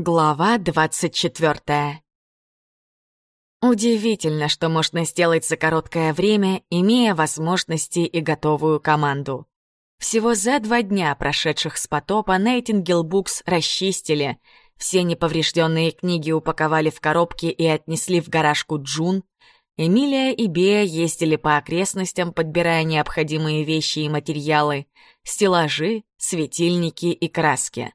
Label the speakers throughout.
Speaker 1: Глава двадцать четвертая. Удивительно, что можно сделать за короткое время, имея возможности и готовую команду. Всего за два дня, прошедших с потопа, Нейтингел Букс расчистили, все неповрежденные книги упаковали в коробки и отнесли в гаражку Джун. Эмилия и Бея ездили по окрестностям, подбирая необходимые вещи и материалы, стеллажи, светильники и краски.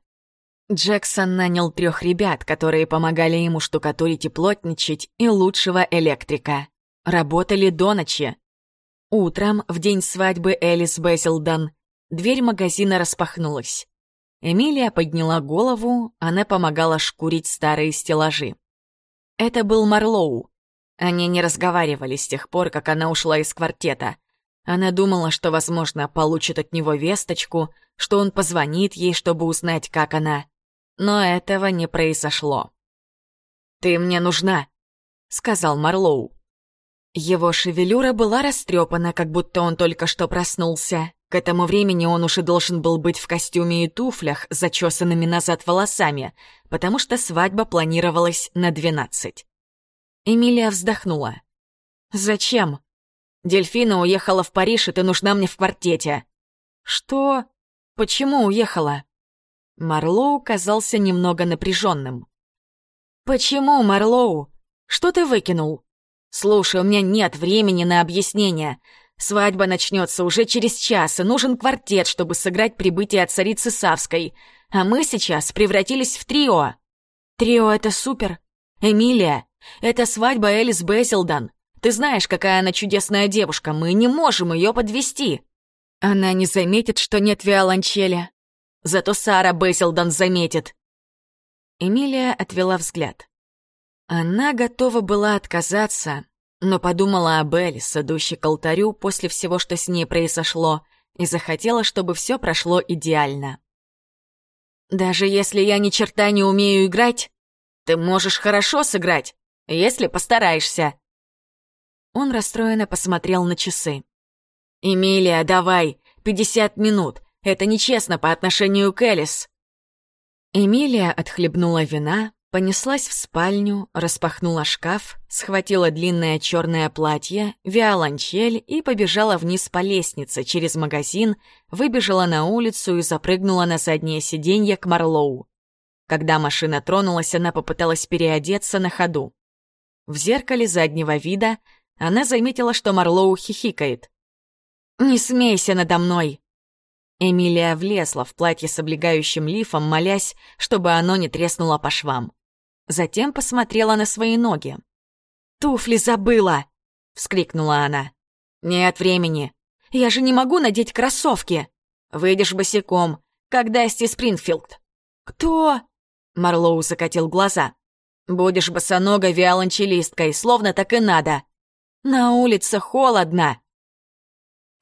Speaker 1: Джексон нанял трех ребят, которые помогали ему штукатурить и плотничать, и лучшего электрика. Работали до ночи. Утром, в день свадьбы Элис Бесилдон, дверь магазина распахнулась. Эмилия подняла голову, она помогала шкурить старые стеллажи. Это был Марлоу. Они не разговаривали с тех пор, как она ушла из квартета. Она думала, что, возможно, получит от него весточку, что он позвонит ей, чтобы узнать, как она. Но этого не произошло. «Ты мне нужна», — сказал Марлоу. Его шевелюра была растрепана, как будто он только что проснулся. К этому времени он уже должен был быть в костюме и туфлях, зачесанными назад волосами, потому что свадьба планировалась на двенадцать. Эмилия вздохнула. «Зачем?» «Дельфина уехала в Париж, и ты нужна мне в квартете». «Что? Почему уехала?» Марлоу казался немного напряженным. «Почему, Марлоу? Что ты выкинул?» «Слушай, у меня нет времени на объяснение. Свадьба начнется уже через час, и нужен квартет, чтобы сыграть прибытие от царицы Савской. А мы сейчас превратились в трио». «Трио — это супер. Эмилия, это свадьба Элис Бесилдан. Ты знаешь, какая она чудесная девушка, мы не можем ее подвести. Она не заметит, что нет виолончели. Зато Сара Бейселдон заметит. Эмилия отвела взгляд. Она готова была отказаться, но подумала об Элис, идущей к алтарю после всего, что с ней произошло, и захотела, чтобы все прошло идеально. «Даже если я ни черта не умею играть, ты можешь хорошо сыграть, если постараешься». Он расстроенно посмотрел на часы. «Эмилия, давай, пятьдесят минут, это нечестно по отношению к Элис». Эмилия отхлебнула вина, понеслась в спальню, распахнула шкаф, схватила длинное черное платье, виолончель и побежала вниз по лестнице через магазин, выбежала на улицу и запрыгнула на заднее сиденье к Марлоу. Когда машина тронулась, она попыталась переодеться на ходу. В зеркале заднего вида она заметила, что Марлоу хихикает. «Не смейся надо мной!» Эмилия влезла в платье с облегающим лифом, молясь, чтобы оно не треснуло по швам. Затем посмотрела на свои ноги. «Туфли забыла!» — вскрикнула она. «Нет времени. Я же не могу надеть кроссовки. Выйдешь босиком, как Дасти Спрингфилд». «Кто?» — Марлоу закатил глаза. «Будешь босоногой виолончелисткой, словно так и надо. На улице холодно!»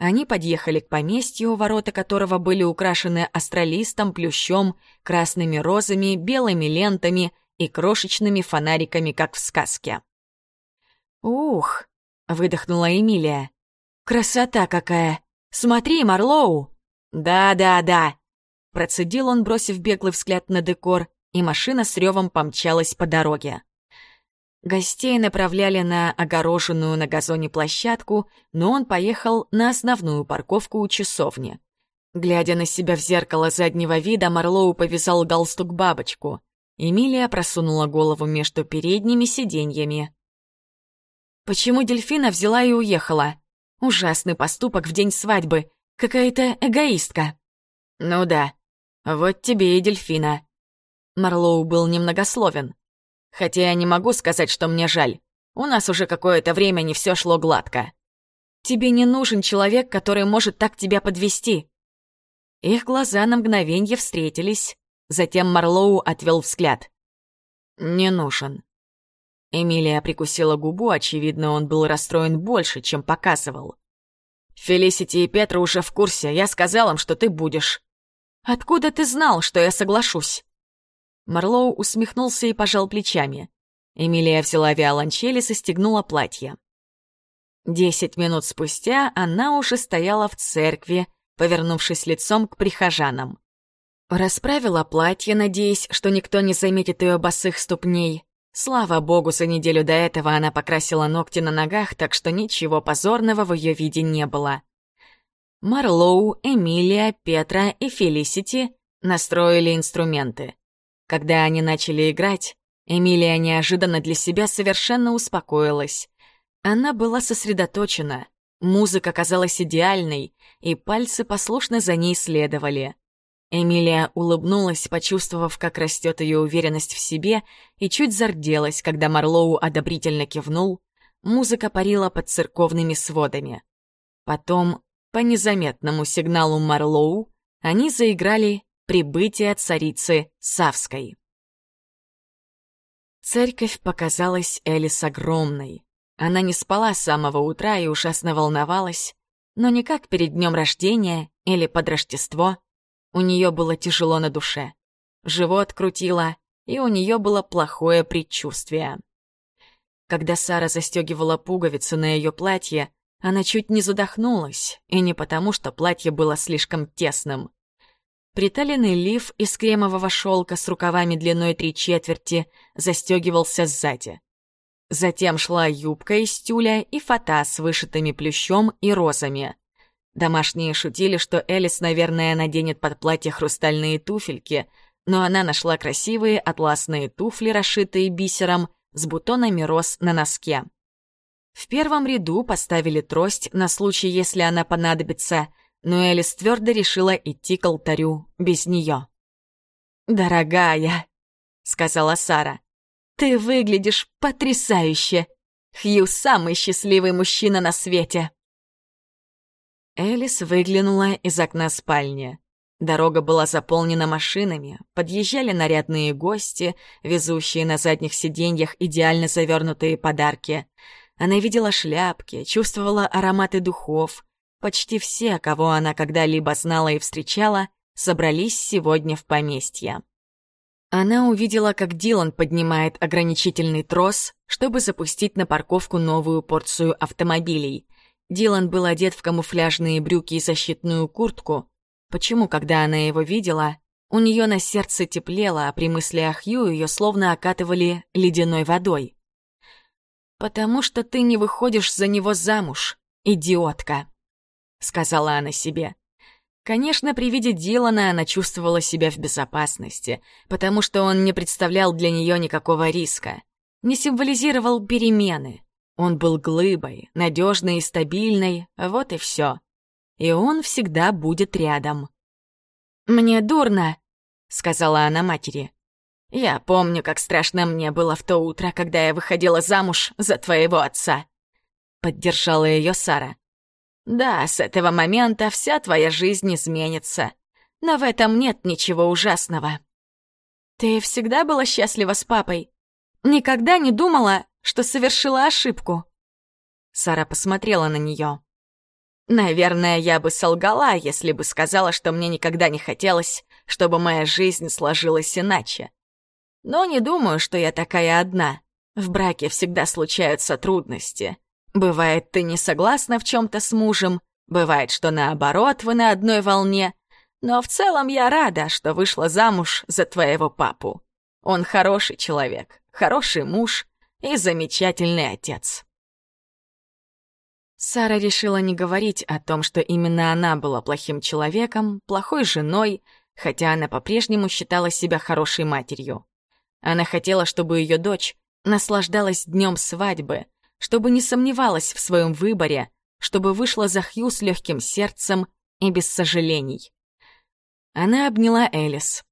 Speaker 1: Они подъехали к поместью, ворота которого были украшены астролистом, плющом, красными розами, белыми лентами и крошечными фонариками, как в сказке. «Ух!» — выдохнула Эмилия. «Красота какая! Смотри, Марлоу!» «Да-да-да!» Процедил он, бросив беглый взгляд на декор, и машина с ревом помчалась по дороге. Гостей направляли на огороженную на газоне площадку, но он поехал на основную парковку у часовни. Глядя на себя в зеркало заднего вида, Марлоу повязал галстук-бабочку. Эмилия просунула голову между передними сиденьями. Почему дельфина взяла и уехала? Ужасный поступок в день свадьбы. Какая-то эгоистка. Ну да, вот тебе и дельфина. Марлоу был немногословен. Хотя я не могу сказать, что мне жаль. У нас уже какое-то время не все шло гладко. Тебе не нужен человек, который может так тебя подвести. Их глаза на мгновенье встретились. Затем Марлоу отвел взгляд. «Не нужен». Эмилия прикусила губу, очевидно, он был расстроен больше, чем показывал. «Фелисити и Петра уже в курсе, я сказал им, что ты будешь». «Откуда ты знал, что я соглашусь?» Марлоу усмехнулся и пожал плечами. Эмилия взяла виолончель и состегнула платье. Десять минут спустя она уже стояла в церкви, повернувшись лицом к прихожанам. Расправила платье, надеясь, что никто не заметит ее босых ступней. Слава богу, за неделю до этого она покрасила ногти на ногах, так что ничего позорного в ее виде не было. Марлоу, Эмилия, Петра и Фелисити настроили инструменты. Когда они начали играть, Эмилия неожиданно для себя совершенно успокоилась. Она была сосредоточена, музыка казалась идеальной, и пальцы послушно за ней следовали. Эмилия улыбнулась, почувствовав, как растет ее уверенность в себе, и чуть зарделась, когда Марлоу одобрительно кивнул. Музыка парила под церковными сводами. Потом, по незаметному сигналу Марлоу, они заиграли «Прибытие царицы Савской». Церковь показалась Элис огромной. Она не спала с самого утра и ужасно волновалась, но не как перед днем рождения или под Рождество — у нее было тяжело на душе. Живот крутило, и у нее было плохое предчувствие. Когда Сара застегивала пуговицы на ее платье, она чуть не задохнулась, и не потому, что платье было слишком тесным. Приталенный лиф из кремового шелка с рукавами длиной три четверти застегивался сзади. Затем шла юбка из тюля и фата с вышитыми плющом и розами. Домашние шутили, что Элис, наверное, наденет под платье хрустальные туфельки, но она нашла красивые атласные туфли, расшитые бисером, с бутонами роз на носке. В первом ряду поставили трость на случай, если она понадобится, но Элис твердо решила идти к алтарю без нее. «Дорогая», — сказала Сара, — «ты выглядишь потрясающе. Хью — самый счастливый мужчина на свете». Элис выглянула из окна спальни. Дорога была заполнена машинами, подъезжали нарядные гости, везущие на задних сиденьях идеально завернутые подарки. Она видела шляпки, чувствовала ароматы духов. Почти все, кого она когда-либо знала и встречала, собрались сегодня в поместье. Она увидела, как Дилан поднимает ограничительный трос, чтобы запустить на парковку новую порцию автомобилей. Дилан был одет в камуфляжные брюки и защитную куртку. Почему, когда она его видела, у нее на сердце теплело, а при мысли о Хью ее словно окатывали ледяной водой? «Потому что ты не выходишь за него замуж, идиотка», — сказала она себе. Конечно, при виде Дилана она чувствовала себя в безопасности, потому что он не представлял для нее никакого риска, не символизировал перемены. Он был глыбой, надежной и стабильной, вот и все. И он всегда будет рядом. «Мне дурно», — сказала она матери. «Я помню, как страшно мне было в то утро, когда я выходила замуж за твоего отца», — поддержала ее Сара. «Да, с этого момента вся твоя жизнь изменится, но в этом нет ничего ужасного». «Ты всегда была счастлива с папой? Никогда не думала, что совершила ошибку. Сара посмотрела на нее. Наверное, я бы солгала, если бы сказала, что мне никогда не хотелось, чтобы моя жизнь сложилась иначе. Но не думаю, что я такая одна. В браке всегда случаются трудности. Бывает, ты не согласна в чем-то с мужем, бывает, что наоборот, вы на одной волне. Но в целом я рада, что вышла замуж за твоего папу. Он хороший человек, хороший муж, и замечательный отец. Сара решила не говорить о том, что именно она была плохим человеком, плохой женой, хотя она по-прежнему считала себя хорошей матерью. Она хотела, чтобы ее дочь наслаждалась днем свадьбы, чтобы не сомневалась в своем выборе, чтобы вышла за Хью с легким сердцем и без сожалений. Она обняла Элис.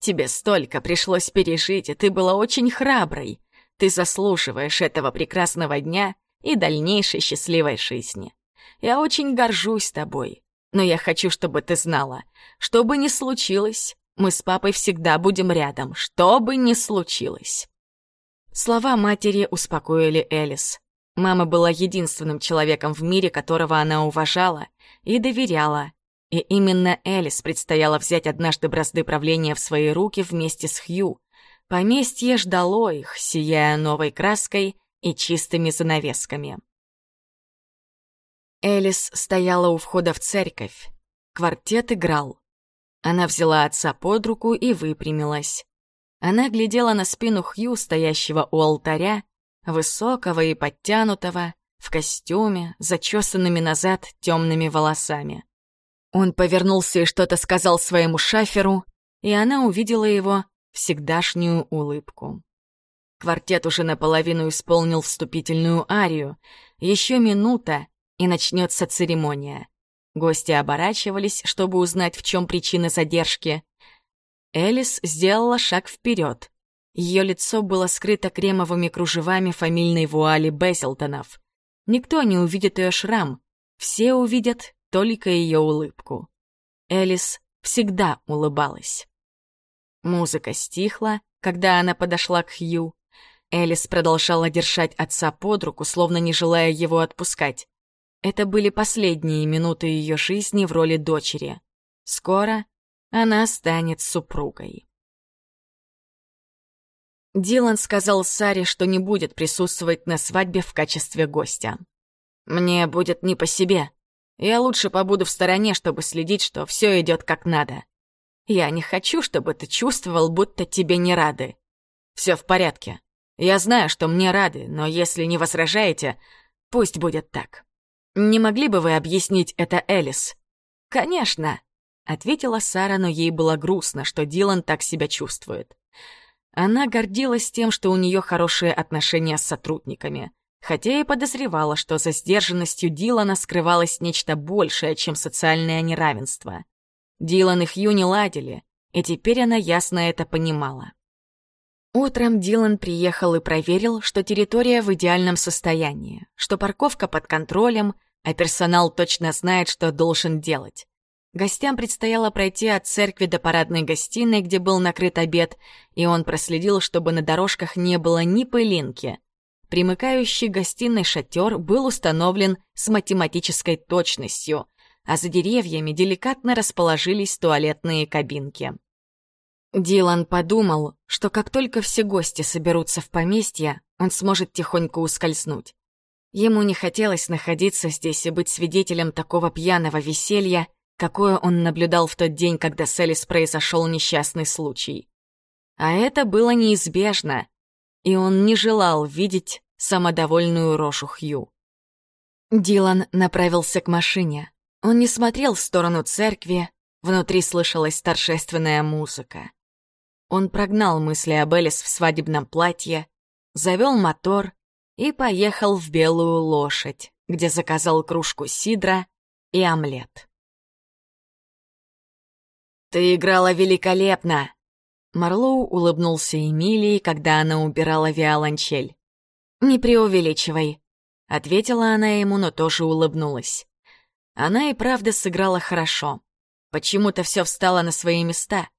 Speaker 1: «Тебе столько пришлось пережить, и ты была очень храброй. Ты заслуживаешь этого прекрасного дня и дальнейшей счастливой жизни. Я очень горжусь тобой, но я хочу, чтобы ты знала, что бы ни случилось, мы с папой всегда будем рядом, что бы ни случилось». Слова матери успокоили Элис. Мама была единственным человеком в мире, которого она уважала и доверяла. И именно Элис предстояло взять однажды бразды правления в свои руки вместе с Хью, Поместье ждало их, сияя новой краской и чистыми занавесками. Элис стояла у входа в церковь. Квартет играл. Она взяла отца под руку и выпрямилась. Она глядела на спину Хью, стоящего у алтаря, высокого и подтянутого, в костюме, зачесанными назад темными волосами. Он повернулся и что-то сказал своему шаферу, и она увидела его всегдашнюю улыбку. Квартет уже наполовину исполнил вступительную арию. Еще минута, и начнется церемония. Гости оборачивались, чтобы узнать, в чем причина задержки. Элис сделала шаг вперед. Ее лицо было скрыто кремовыми кружевами фамильной вуали Безилтонов. Никто не увидит ее шрам, все увидят только ее улыбку. Элис всегда улыбалась. Музыка стихла, когда она подошла к Хью. Элис продолжала держать отца под руку, словно не желая его отпускать. Это были последние минуты ее жизни в роли дочери. Скоро она станет супругой. Дилан сказал Саре, что не будет присутствовать на свадьбе в качестве гостя. «Мне будет не по себе. Я лучше побуду в стороне, чтобы следить, что все идет как надо. Я не хочу, чтобы ты чувствовал, будто тебе не рады. Все в порядке. Я знаю, что мне рады, но если не возражаете, пусть будет так. Не могли бы вы объяснить это Элис?» «Конечно», — ответила Сара, но ей было грустно, что Дилан так себя чувствует. Она гордилась тем, что у нее хорошие отношения с сотрудниками, хотя и подозревала, что за сдержанностью Дилана скрывалось нечто большее, чем социальное неравенство. Дилан и Хью не ладили, и теперь она ясно это понимала. Утром Дилан приехал и проверил, что территория в идеальном состоянии, что парковка под контролем, а персонал точно знает, что должен делать. Гостям предстояло пройти от церкви до парадной гостиной, где был накрыт обед, и он проследил, чтобы на дорожках не было ни пылинки. Примыкающий гостиной шатер был установлен с математической точностью, а за деревьями деликатно расположились туалетные кабинки. Дилан подумал, что как только все гости соберутся в поместье, он сможет тихонько ускользнуть. Ему не хотелось находиться здесь и быть свидетелем такого пьяного веселья, какое он наблюдал в тот день, когда с Элис произошел несчастный случай. А это было неизбежно, и он не желал видеть самодовольную рожу Хью. Дилан направился к машине. Он не смотрел в сторону церкви, внутри слышалась торжественная музыка. Он прогнал мысли об Элис в свадебном платье, завел мотор и поехал в Белую лошадь, где заказал кружку сидра и омлет. «Ты играла великолепно!» Марлоу улыбнулся Эмилии, когда она убирала виолончель. «Не преувеличивай», — ответила она ему, но тоже улыбнулась. Она и правда сыграла хорошо. Почему-то все встало на свои места.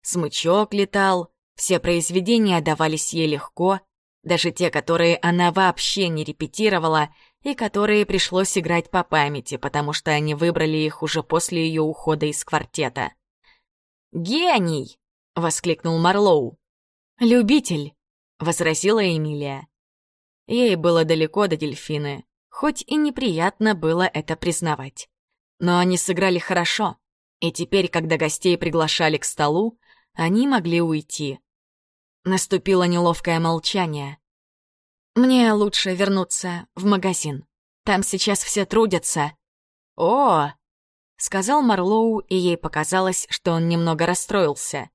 Speaker 1: Смычок летал, все произведения давались ей легко, даже те, которые она вообще не репетировала и которые пришлось играть по памяти, потому что они выбрали их уже после ее ухода из квартета. «Гений!» — воскликнул Марлоу. «Любитель!» — возразила Эмилия. Ей было далеко до дельфины, хоть и неприятно было это признавать. Но они сыграли хорошо, и теперь, когда гостей приглашали к столу, они могли уйти. Наступило неловкое молчание. «Мне лучше вернуться в магазин. Там сейчас все трудятся». «О!» — сказал Марлоу, и ей показалось, что он немного расстроился.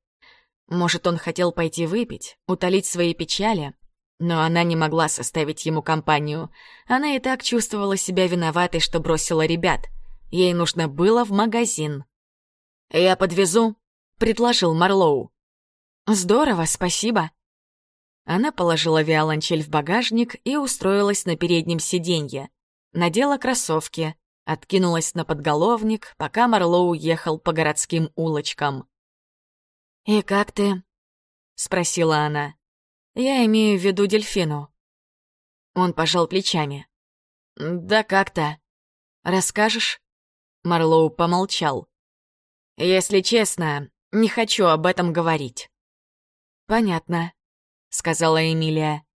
Speaker 1: Может, он хотел пойти выпить, утолить свои печали, но она не могла составить ему компанию. Она и так чувствовала себя виноватой, что бросила ребят. Ей нужно было в магазин. «Я подвезу», — предложил Марлоу. «Здорово, спасибо». Она положила виолончель в багажник и устроилась на переднем сиденье. Надела кроссовки, Откинулась на подголовник, пока Марлоу ехал по городским улочкам. «И как ты?» — спросила она. «Я имею в виду дельфину». Он пожал плечами. «Да как-то. Расскажешь?» Марлоу помолчал. «Если честно, не хочу об этом говорить». «Понятно», — сказала Эмилия.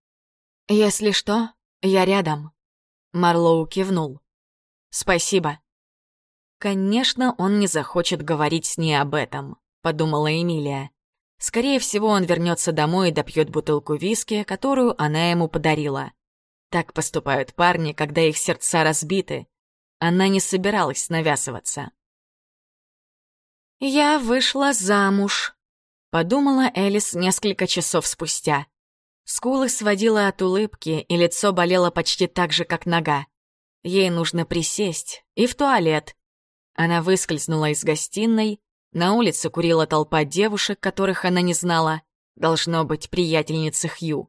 Speaker 1: «Если что, я рядом». Марлоу кивнул. «Спасибо». Конечно, он не захочет говорить с ней об этом. подумала Эмилия. Скорее всего, он вернется домой и допьет бутылку виски, которую она ему подарила. Так поступают парни, когда их сердца разбиты. Она не собиралась навязываться. «Я вышла замуж», — подумала Элис несколько часов спустя. Скулы сводила от улыбки, и лицо болело почти так же, как нога. Ей нужно присесть и в туалет. Она выскользнула из гостиной. На улице курила толпа девушек, которых она не знала. Должно быть, приятельницы Хью.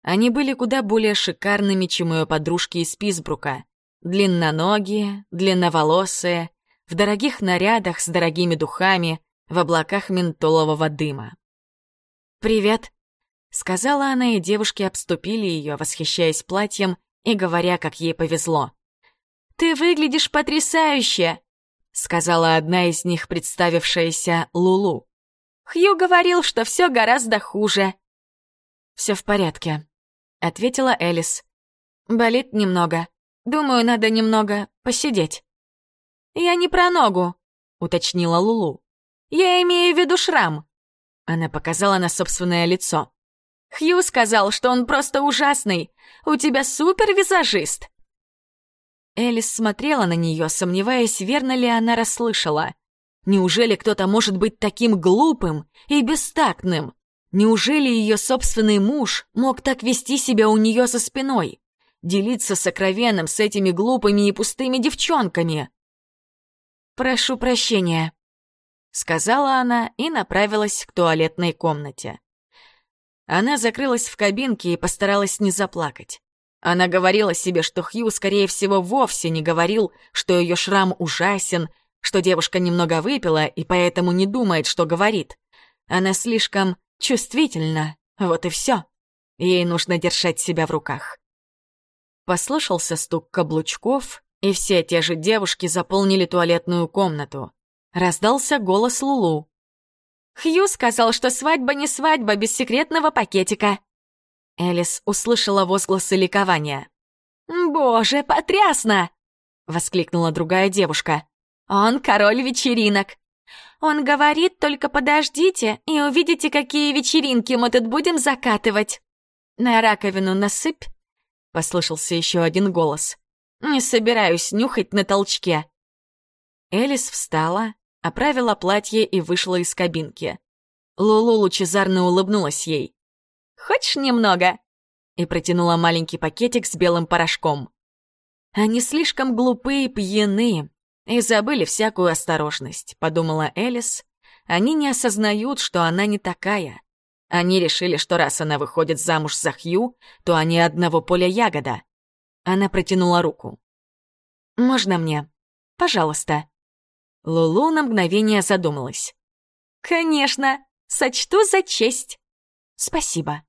Speaker 1: Они были куда более шикарными, чем ее подружки из Писбрука. Длинноногие, длинноволосые, в дорогих нарядах с дорогими духами, в облаках ментолового дыма. «Привет», — сказала она, и девушки обступили ее, восхищаясь платьем и говоря, как ей повезло. «Ты выглядишь потрясающе!» — сказала одна из них, представившаяся Лулу. «Хью говорил, что все гораздо хуже». «Все в порядке», — ответила Элис. «Болит немного. Думаю, надо немного посидеть». «Я не про ногу», — уточнила Лулу. «Я имею в виду шрам». Она показала на собственное лицо. «Хью сказал, что он просто ужасный. У тебя супер-визажист». Элис смотрела на нее, сомневаясь, верно ли она расслышала. Неужели кто-то может быть таким глупым и бестактным? Неужели ее собственный муж мог так вести себя у нее за спиной? Делиться сокровенным с этими глупыми и пустыми девчонками? «Прошу прощения», — сказала она и направилась к туалетной комнате. Она закрылась в кабинке и постаралась не заплакать. Она говорила себе, что Хью, скорее всего, вовсе не говорил, что ее шрам ужасен, что девушка немного выпила и поэтому не думает, что говорит. Она слишком чувствительна, вот и все. Ей нужно держать себя в руках. Послышался стук каблучков, и все те же девушки заполнили туалетную комнату. Раздался голос Лулу. «Хью сказал, что свадьба не свадьба без секретного пакетика». Элис услышала возгласы ликования. «Боже, потрясно!» — воскликнула другая девушка. «Он король вечеринок. Он говорит, только подождите и увидите, какие вечеринки мы тут будем закатывать. На раковину насыпь!» — послышался еще один голос. Не собираюсь нюхать на толчке. Элис встала, оправила платье и вышла из кабинки. Лулу лучезарно улыбнулась ей. «Хочешь немного?» и протянула маленький пакетик с белым порошком. «Они слишком глупые и пьяны, и забыли всякую осторожность», — подумала Элис. «Они не осознают, что она не такая. Они решили, что раз она выходит замуж за Хью, то они одного поля ягода. Она протянула руку. «Можно мне? Пожалуйста». Лулу на мгновение задумалась. «Конечно, сочту за честь». «Спасибо».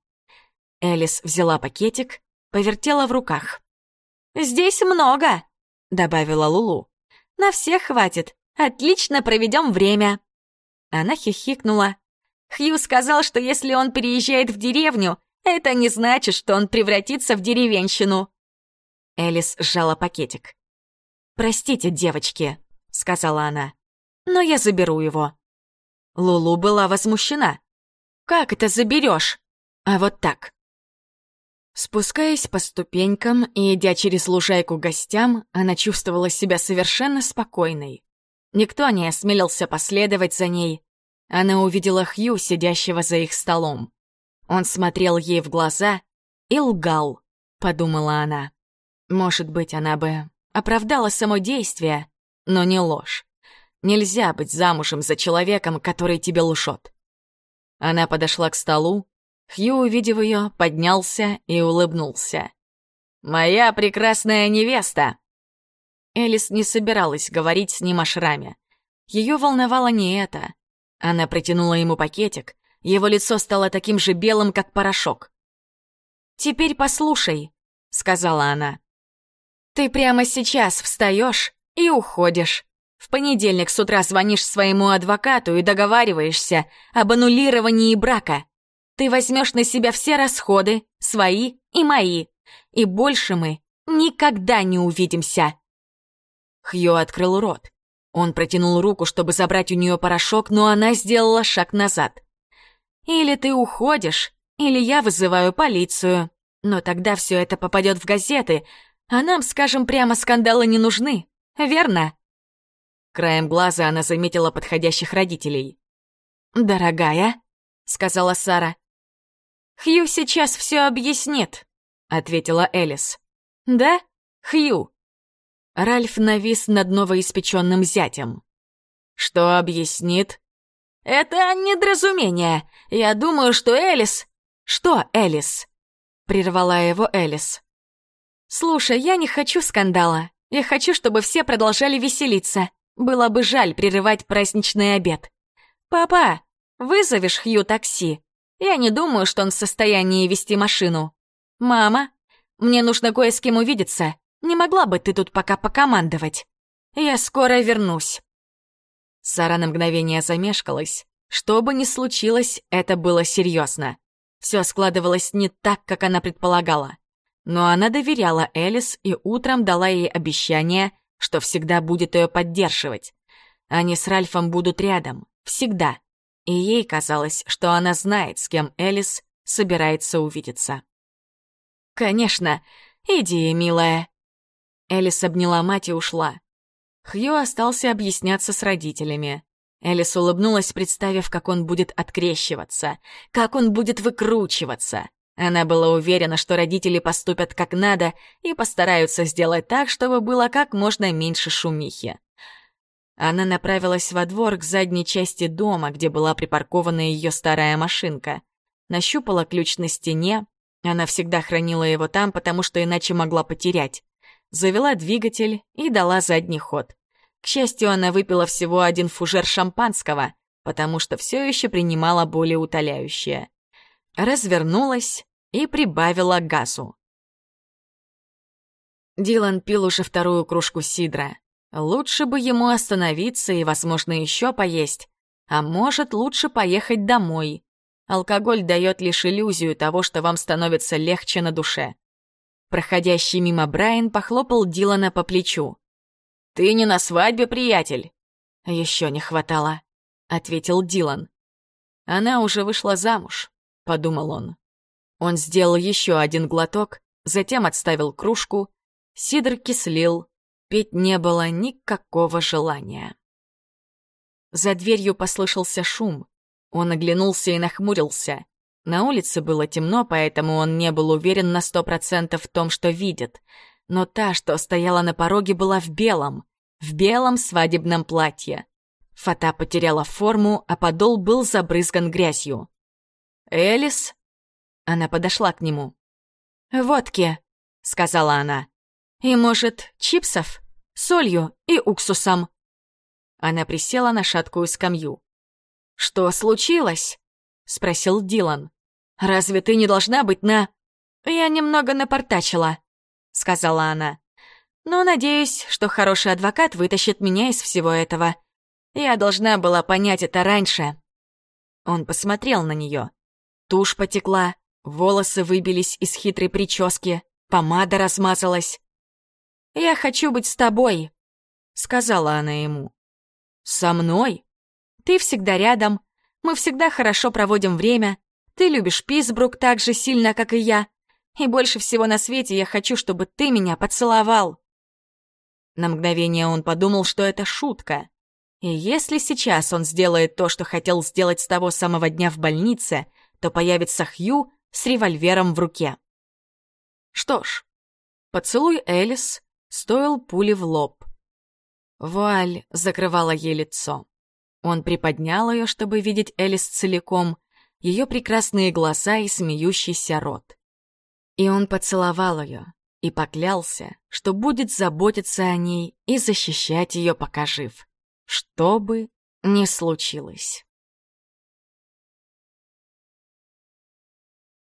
Speaker 1: Элис взяла пакетик, повертела в руках. «Здесь много», — добавила Лулу. «На всех хватит. Отлично проведем время». Она хихикнула. Хью сказал, что если он переезжает в деревню, это не значит, что он превратится в деревенщину. Элис сжала пакетик. «Простите, девочки», — сказала она, — «но я заберу его». Лулу была возмущена. «Как это заберешь? А вот так». Спускаясь по ступенькам и идя через лужайку гостям, она чувствовала себя совершенно спокойной. Никто не осмелился последовать за ней. Она увидела Хью, сидящего за их столом. Он смотрел ей в глаза и лгал, подумала она. Может быть, она бы оправдала само действие, но не ложь. Нельзя быть замужем за человеком, который тебе лжет. Она подошла к столу. Хью, увидев ее, поднялся и улыбнулся. «Моя прекрасная невеста!» Элис не собиралась говорить с ним о шраме. Ее волновало не это. Она протянула ему пакетик. Его лицо стало таким же белым, как порошок. «Теперь послушай», — сказала она. Ты прямо сейчас встаешь и уходишь. В понедельник с утра звонишь своему адвокату и договариваешься об аннулировании брака. Ты возьмешь на себя все расходы, свои и мои, и больше мы никогда не увидимся. Хью открыл рот. Он протянул руку, чтобы забрать у нее порошок, но она сделала шаг назад. «Или ты уходишь, или я вызываю полицию. Но тогда все это попадет в газеты, а нам, скажем прямо, скандалы не нужны, верно?» Краем глаза она заметила подходящих родителей. «Дорогая», — сказала Сара. «Хью сейчас все объяснит», — ответила Элис. «Да, Хью?» Ральф навис над новоиспеченным зятем. «Что объяснит?» «Это недоразумение. Я думаю, что Элис...» «Что Элис?» — прервала его Элис. «Слушай, я не хочу скандала. Я хочу, чтобы все продолжали веселиться. Было бы жаль прерывать праздничный обед. Папа, вызовешь Хью такси? Я не думаю, что он в состоянии вести машину. Мама, мне нужно кое с кем увидеться. Не могла бы ты тут пока покомандовать? Я скоро вернусь». Сара на мгновение замешкалась. Что бы ни случилось, это было серьезно. Все складывалось не так, как она предполагала. Но она доверяла Элис и утром дала ей обещание, что всегда будет ее поддерживать. Они с Ральфом будут рядом, всегда. И ей казалось, что она знает, с кем Элис собирается увидеться. «Конечно, иди, милая». Элис обняла мать и ушла. Хью остался объясняться с родителями. Элис улыбнулась, представив, как он будет открещиваться, как он будет выкручиваться. Она была уверена, что родители поступят как надо и постараются сделать так, чтобы было как можно меньше шумихи. Она направилась во двор к задней части дома, где была припаркована ее старая машинка. Нащупала ключ на стене. Она всегда хранила его там, потому что иначе могла потерять. Завела двигатель и дала задний ход. К счастью, она выпила всего один фужер шампанского, потому что все еще принимала более утоляющее. Развернулась и прибавила газу. Дилан пил уже вторую кружку сидра. Лучше бы ему остановиться и, возможно, еще поесть. А может, лучше поехать домой. Алкоголь дает лишь иллюзию того, что вам становится легче на душе. Проходящий мимо Брайан похлопал Дилана по плечу. «Ты не на свадьбе, приятель?» «Еще не хватало», — ответил Дилан. «Она уже вышла замуж», — подумал он. Он сделал еще один глоток, затем отставил кружку. Сидр кислил, пить не было никакого желания. За дверью послышался шум. Он оглянулся и нахмурился. На улице было темно, поэтому он не был уверен на сто процентов в том, что видит. Но та, что стояла на пороге, была в белом. В белом свадебном платье. Фата потеряла форму, а подол был забрызган грязью. «Элис?» Она подошла к нему. «Водки», — сказала она. «И, может, чипсов? Солью и уксусом». Она присела на шаткую скамью. «Что случилось?» — спросил Дилан. «Разве ты не должна быть на...» «Я немного напортачила», — сказала она. «Но надеюсь, что хороший адвокат вытащит меня из всего этого. Я должна была понять это раньше». Он посмотрел на нее. Тушь потекла, Волосы выбились из хитрой прически, помада размазалась. «Я хочу быть с тобой», — сказала она ему. «Со мной? Ты всегда рядом, мы всегда хорошо проводим время, ты любишь Писбрук так же сильно, как и я, и больше всего на свете я хочу, чтобы ты меня поцеловал». На мгновение он подумал, что это шутка. И если сейчас он сделает то, что хотел сделать с того самого дня в больнице, то появится Хью с револьвером в руке. Что ж, поцелуй Элис стоил пули в лоб. Вуаль закрывала ей лицо. Он приподнял ее, чтобы видеть Элис целиком, ее прекрасные глаза и смеющийся рот. И он поцеловал ее и поклялся, что будет заботиться о ней и защищать ее, пока жив, что бы ни случилось.